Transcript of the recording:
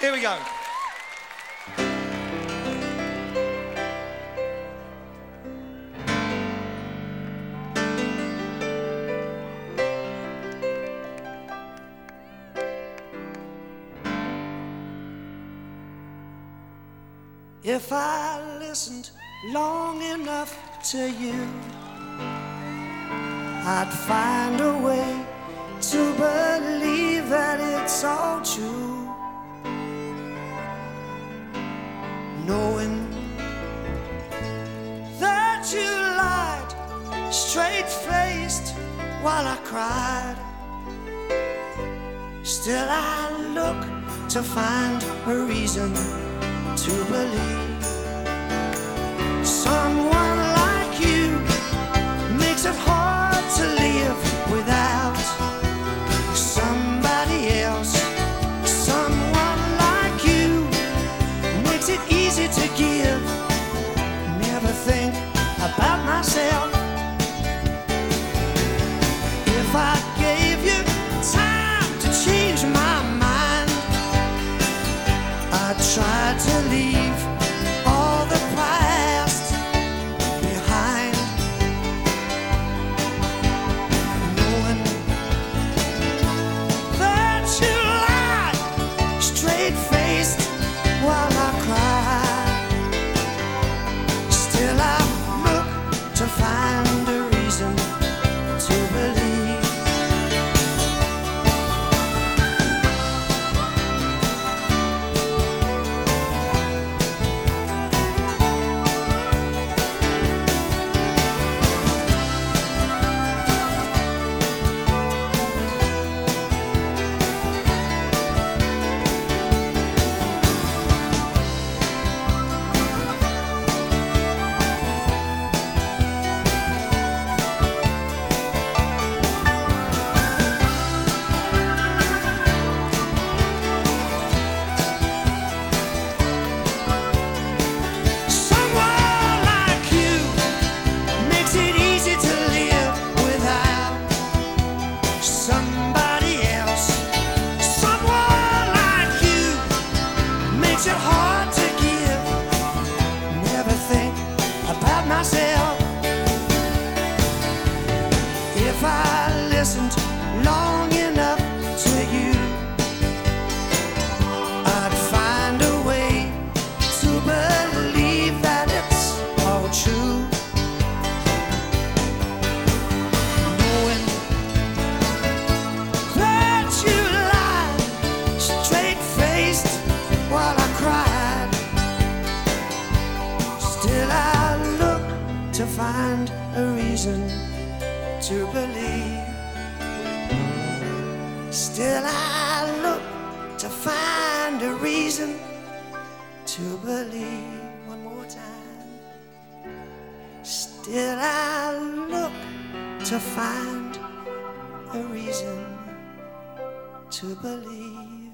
Here we go. If I listened long enough to you, I'd find a way to believe that it's all true. Straight faced while I cried. Still, I look to find a reason to believe someone like you makes it hard to live without somebody else. Someone like you makes it easy to give. Never think about myself. Long enough to you, I'd find a way to believe that it's all true. Knowing that you lied straight faced while I cried. Still, I look to find a reason to believe. Still, I look to find a reason to believe one more time. Still, I look to find a reason to believe.